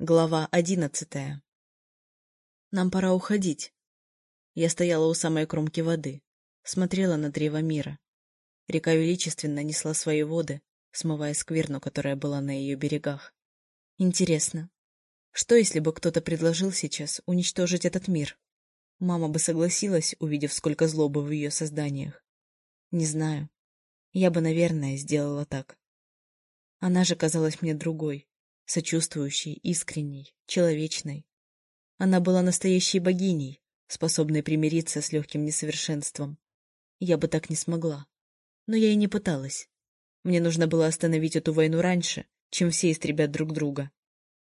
Глава одиннадцатая Нам пора уходить. Я стояла у самой кромки воды, смотрела на древо мира. Река величественно несла свои воды, смывая скверну, которая была на ее берегах. Интересно, что если бы кто-то предложил сейчас уничтожить этот мир? Мама бы согласилась, увидев, сколько злобы в ее созданиях. Не знаю. Я бы, наверное, сделала так. Она же казалась мне другой, сочувствующей, искренней, человечной. Она была настоящей богиней, способной примириться с легким несовершенством. Я бы так не смогла. Но я и не пыталась. Мне нужно было остановить эту войну раньше, чем все истребят друг друга.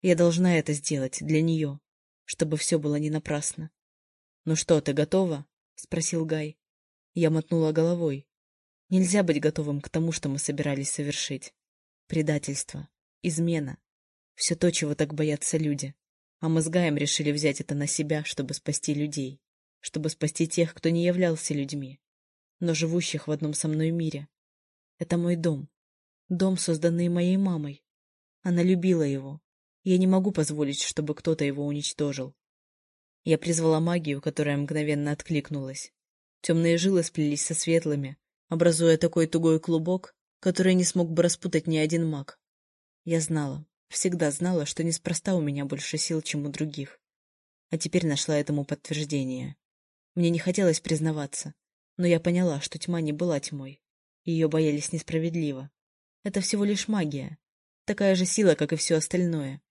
Я должна это сделать для нее, чтобы все было не напрасно. — Ну что, ты готова? — спросил Гай. Я мотнула головой. Нельзя быть готовым к тому, что мы собирались совершить. Предательство, измена, все то, чего так боятся люди. А мы с Гаем решили взять это на себя, чтобы спасти людей. Чтобы спасти тех, кто не являлся людьми, но живущих в одном со мной мире. Это мой дом. Дом, созданный моей мамой. Она любила его. Я не могу позволить, чтобы кто-то его уничтожил. Я призвала магию, которая мгновенно откликнулась. Темные жилы сплелись со светлыми, образуя такой тугой клубок, который не смог бы распутать ни один маг. Я знала, Всегда знала, что неспроста у меня больше сил, чем у других. А теперь нашла этому подтверждение. Мне не хотелось признаваться, но я поняла, что тьма не была тьмой. Ее боялись несправедливо. Это всего лишь магия. Такая же сила, как и все остальное.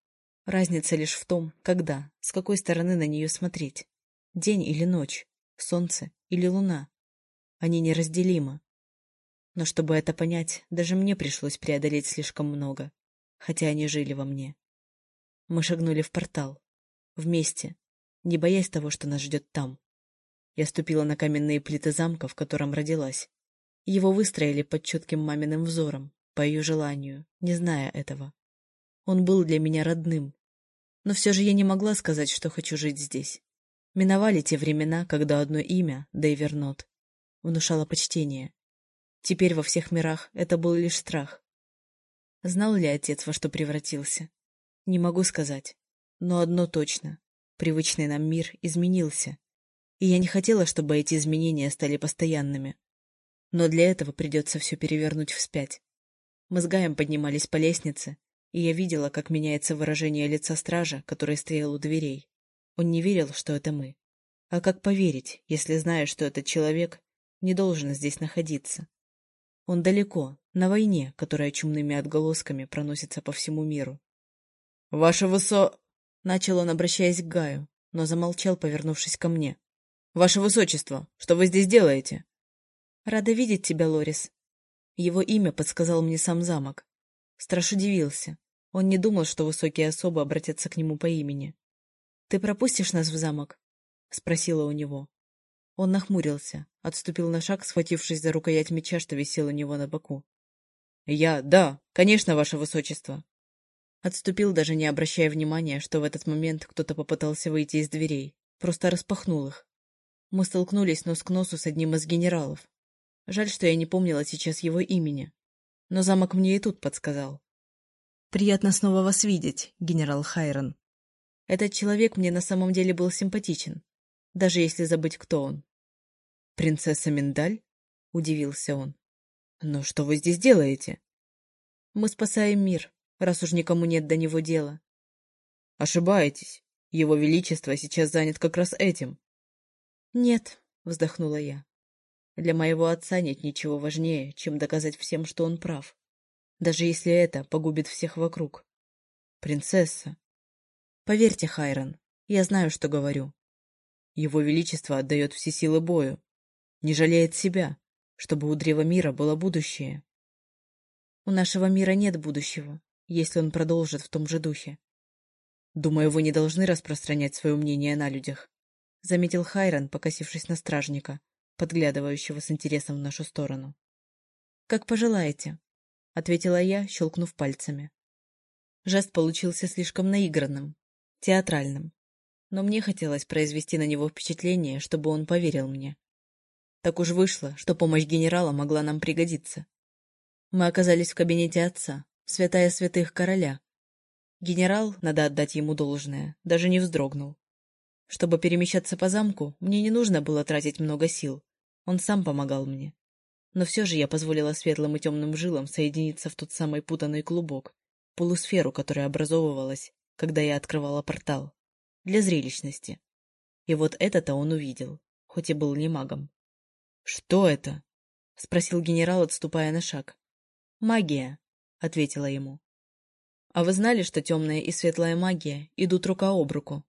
Разница лишь в том, когда, с какой стороны на нее смотреть. День или ночь, солнце или луна. Они неразделимы. Но чтобы это понять, даже мне пришлось преодолеть слишком много хотя они жили во мне. Мы шагнули в портал. Вместе, не боясь того, что нас ждет там. Я ступила на каменные плиты замка, в котором родилась. Его выстроили под четким маминым взором, по ее желанию, не зная этого. Он был для меня родным. Но все же я не могла сказать, что хочу жить здесь. Миновали те времена, когда одно имя, да и вернот, внушало почтение. Теперь во всех мирах это был лишь страх. Знал ли отец, во что превратился? Не могу сказать. Но одно точно. Привычный нам мир изменился. И я не хотела, чтобы эти изменения стали постоянными. Но для этого придется все перевернуть вспять. Мы с Гаем поднимались по лестнице, и я видела, как меняется выражение лица стража, который стоял у дверей. Он не верил, что это мы. А как поверить, если знаешь, что этот человек не должен здесь находиться? Он далеко, на войне, которая чумными отголосками проносится по всему миру. — Ваше высо... — начал он, обращаясь к Гаю, но замолчал, повернувшись ко мне. — Ваше высочество, что вы здесь делаете? — Рада видеть тебя, Лорис. Его имя подсказал мне сам замок. Страж удивился. Он не думал, что высокие особы обратятся к нему по имени. — Ты пропустишь нас в замок? — спросила у него. Он нахмурился, отступил на шаг, схватившись за рукоять меча, что висел у него на боку. — Я, да, конечно, ваше высочество. Отступил, даже не обращая внимания, что в этот момент кто-то попытался выйти из дверей, просто распахнул их. Мы столкнулись нос к носу с одним из генералов. Жаль, что я не помнила сейчас его имени. Но замок мне и тут подсказал. «Приятно снова вас видеть, генерал Хайрон. Этот человек мне на самом деле был симпатичен, даже если забыть, кто он. «Принцесса Миндаль?» — удивился он. «Но что вы здесь делаете?» «Мы спасаем мир, раз уж никому нет до него дела». «Ошибаетесь. Его Величество сейчас занят как раз этим». «Нет», — вздохнула я. «Для моего отца нет ничего важнее, чем доказать всем, что он прав, даже если это погубит всех вокруг». «Принцесса». «Поверьте, Хайрон, я знаю, что говорю. Его Величество отдает все силы бою, не жалеет себя, чтобы у Древа Мира было будущее. У нашего мира нет будущего, если он продолжит в том же духе. Думаю, вы не должны распространять свое мнение на людях, — заметил Хайрон, покосившись на стражника, подглядывающего с интересом в нашу сторону. — Как пожелаете, — ответила я, щелкнув пальцами. Жест получился слишком наигранным, театральным но мне хотелось произвести на него впечатление, чтобы он поверил мне. Так уж вышло, что помощь генерала могла нам пригодиться. Мы оказались в кабинете отца, святая святых короля. Генерал, надо отдать ему должное, даже не вздрогнул. Чтобы перемещаться по замку, мне не нужно было тратить много сил. Он сам помогал мне. Но все же я позволила светлым и темным жилам соединиться в тот самый путанный клубок, полусферу, которая образовывалась, когда я открывала портал. Для зрелищности. И вот это-то он увидел, хоть и был не магом. — Что это? — спросил генерал, отступая на шаг. «Магия», — ответила ему. «А вы знали, что темная и светлая магия идут рука об руку?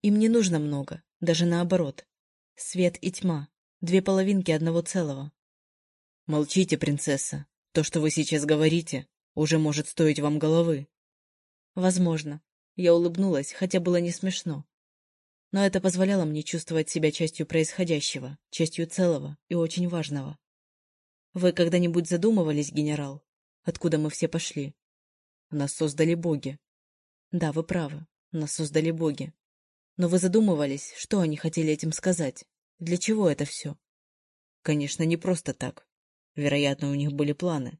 Им не нужно много, даже наоборот. Свет и тьма — две половинки одного целого». «Молчите, принцесса. То, что вы сейчас говорите, уже может стоить вам головы». «Возможно». Я улыбнулась, хотя было не смешно. Но это позволяло мне чувствовать себя частью происходящего, частью целого и очень важного. Вы когда-нибудь задумывались, генерал, откуда мы все пошли? Нас создали боги. Да, вы правы, нас создали боги. Но вы задумывались, что они хотели этим сказать? Для чего это все? Конечно, не просто так. Вероятно, у них были планы.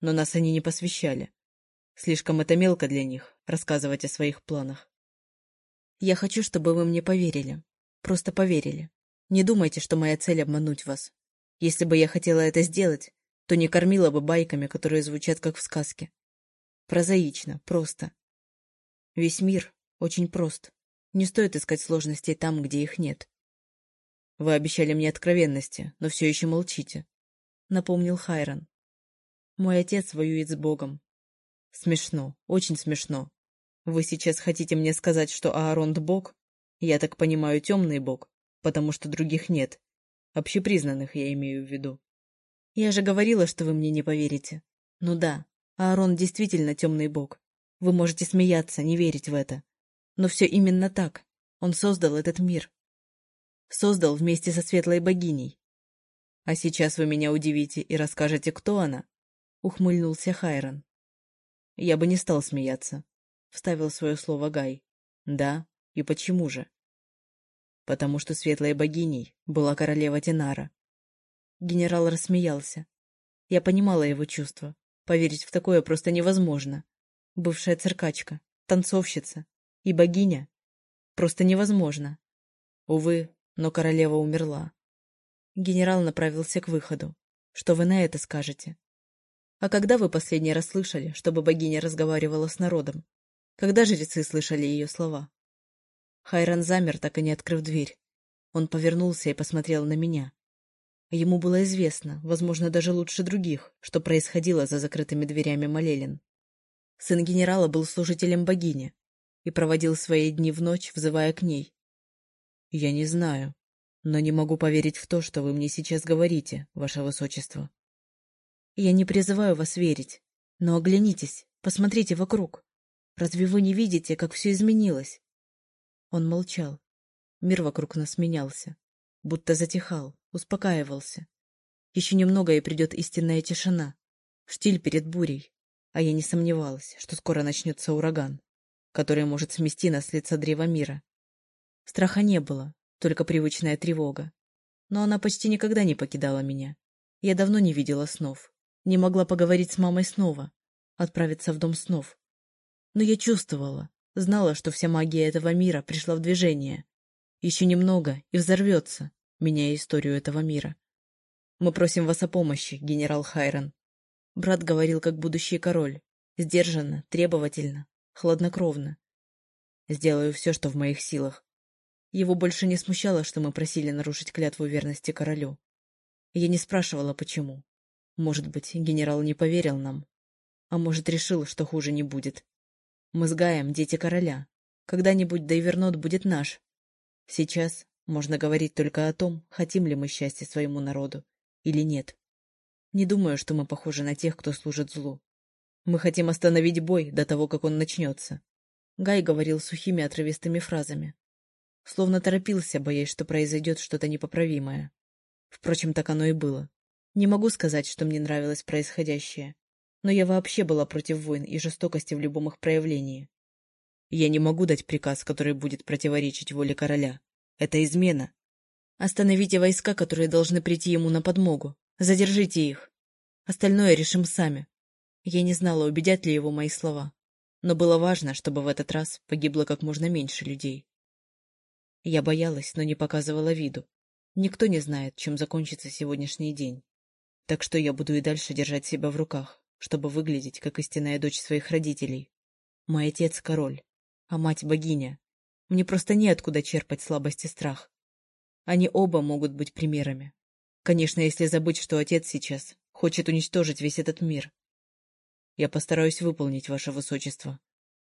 Но нас они не посвящали. Слишком это мелко для них, рассказывать о своих планах. Я хочу, чтобы вы мне поверили. Просто поверили. Не думайте, что моя цель — обмануть вас. Если бы я хотела это сделать, то не кормила бы байками, которые звучат как в сказке. Прозаично, просто. Весь мир очень прост. Не стоит искать сложностей там, где их нет. Вы обещали мне откровенности, но все еще молчите, — напомнил Хайрон. Мой отец воюет с Богом. Смешно, очень смешно. Вы сейчас хотите мне сказать, что Ааронд Бог? Я так понимаю, темный Бог, потому что других нет. Общепризнанных я имею в виду. Я же говорила, что вы мне не поверите. Ну да, Аарон действительно темный бог. Вы можете смеяться, не верить в это. Но все именно так. Он создал этот мир. Создал вместе со светлой богиней. А сейчас вы меня удивите и расскажете, кто она? Ухмыльнулся Хайрон. Я бы не стал смеяться. Вставил свое слово Гай. Да, и почему же? потому что светлой богиней была королева Тинара. Генерал рассмеялся. Я понимала его чувства. Поверить в такое просто невозможно. Бывшая циркачка, танцовщица и богиня. Просто невозможно. Увы, но королева умерла. Генерал направился к выходу. Что вы на это скажете? А когда вы последний раз слышали, чтобы богиня разговаривала с народом? Когда жрецы слышали ее слова? Хайран замер, так и не открыв дверь. Он повернулся и посмотрел на меня. Ему было известно, возможно, даже лучше других, что происходило за закрытыми дверями Малелин. Сын генерала был служителем богини и проводил свои дни в ночь, взывая к ней. «Я не знаю, но не могу поверить в то, что вы мне сейчас говорите, ваше высочество». «Я не призываю вас верить, но оглянитесь, посмотрите вокруг. Разве вы не видите, как все изменилось? Он молчал. Мир вокруг нас менялся. Будто затихал, успокаивался. Еще немного, и придет истинная тишина. Штиль перед бурей. А я не сомневалась, что скоро начнется ураган, который может смести нас лица древа мира. Страха не было, только привычная тревога. Но она почти никогда не покидала меня. Я давно не видела снов. Не могла поговорить с мамой снова, отправиться в дом снов. Но я чувствовала, Знала, что вся магия этого мира пришла в движение. Еще немного и взорвется, меняя историю этого мира. Мы просим вас о помощи, генерал Хайрон. Брат говорил, как будущий король. Сдержанно, требовательно, хладнокровно. Сделаю все, что в моих силах. Его больше не смущало, что мы просили нарушить клятву верности королю. Я не спрашивала, почему. Может быть, генерал не поверил нам. А может, решил, что хуже не будет. Мы с дети короля. Когда-нибудь Дейвернот будет наш. Сейчас можно говорить только о том, хотим ли мы счастья своему народу или нет. Не думаю, что мы похожи на тех, кто служит злу. Мы хотим остановить бой до того, как он начнется. Гай говорил сухими отрывистыми фразами. Словно торопился, боясь, что произойдет что-то непоправимое. Впрочем, так оно и было. Не могу сказать, что мне нравилось происходящее но я вообще была против войн и жестокости в любом их проявлении. Я не могу дать приказ, который будет противоречить воле короля. Это измена. Остановите войска, которые должны прийти ему на подмогу. Задержите их. Остальное решим сами. Я не знала, убедят ли его мои слова. Но было важно, чтобы в этот раз погибло как можно меньше людей. Я боялась, но не показывала виду. Никто не знает, чем закончится сегодняшний день. Так что я буду и дальше держать себя в руках, чтобы выглядеть как истинная дочь своих родителей. Мой отец — король, а мать — богиня. Мне просто неоткуда черпать слабость и страх. Они оба могут быть примерами. Конечно, если забыть, что отец сейчас хочет уничтожить весь этот мир. Я постараюсь выполнить ваше высочество,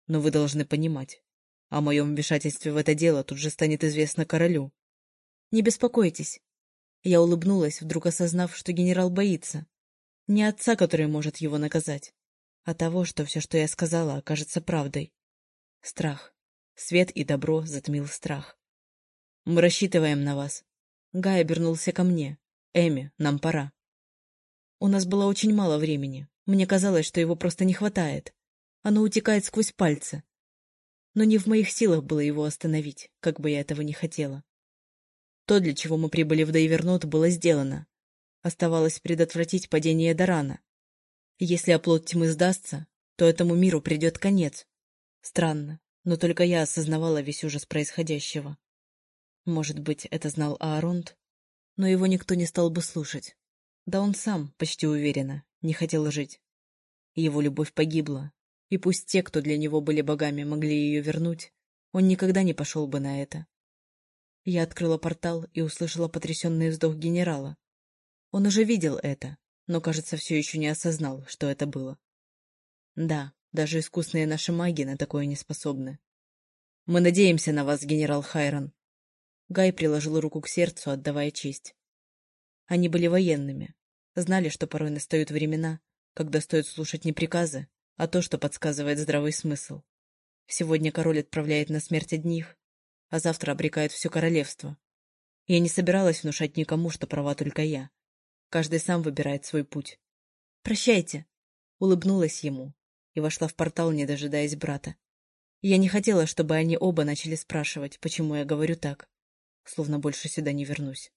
но вы должны понимать, о моем вмешательстве в это дело тут же станет известно королю. Не беспокойтесь. Я улыбнулась, вдруг осознав, что генерал боится. Не отца, который может его наказать, а того, что все, что я сказала, окажется правдой. Страх. Свет и добро затмил страх. Мы рассчитываем на вас. Гай обернулся ко мне. Эми, нам пора. У нас было очень мало времени. Мне казалось, что его просто не хватает. Оно утекает сквозь пальцы. Но не в моих силах было его остановить, как бы я этого не хотела. То, для чего мы прибыли в Дейвернот, было сделано. Оставалось предотвратить падение Дарана. Если оплот тьмы сдастся, то этому миру придет конец. Странно, но только я осознавала весь ужас происходящего. Может быть, это знал Ааронт, но его никто не стал бы слушать. Да он сам, почти уверенно, не хотел жить. Его любовь погибла, и пусть те, кто для него были богами, могли ее вернуть, он никогда не пошел бы на это. Я открыла портал и услышала потрясенный вздох генерала. Он уже видел это, но, кажется, все еще не осознал, что это было. Да, даже искусные наши маги на такое не способны. Мы надеемся на вас, генерал Хайрон, Гай приложил руку к сердцу, отдавая честь. Они были военными, знали, что порой настают времена, когда стоит слушать не приказы, а то, что подсказывает здравый смысл. Сегодня король отправляет на смерть одних, а завтра обрекает все королевство. Я не собиралась внушать никому, что права только я. Каждый сам выбирает свой путь. «Прощайте!» — улыбнулась ему и вошла в портал, не дожидаясь брата. Я не хотела, чтобы они оба начали спрашивать, почему я говорю так словно больше сюда не вернусь.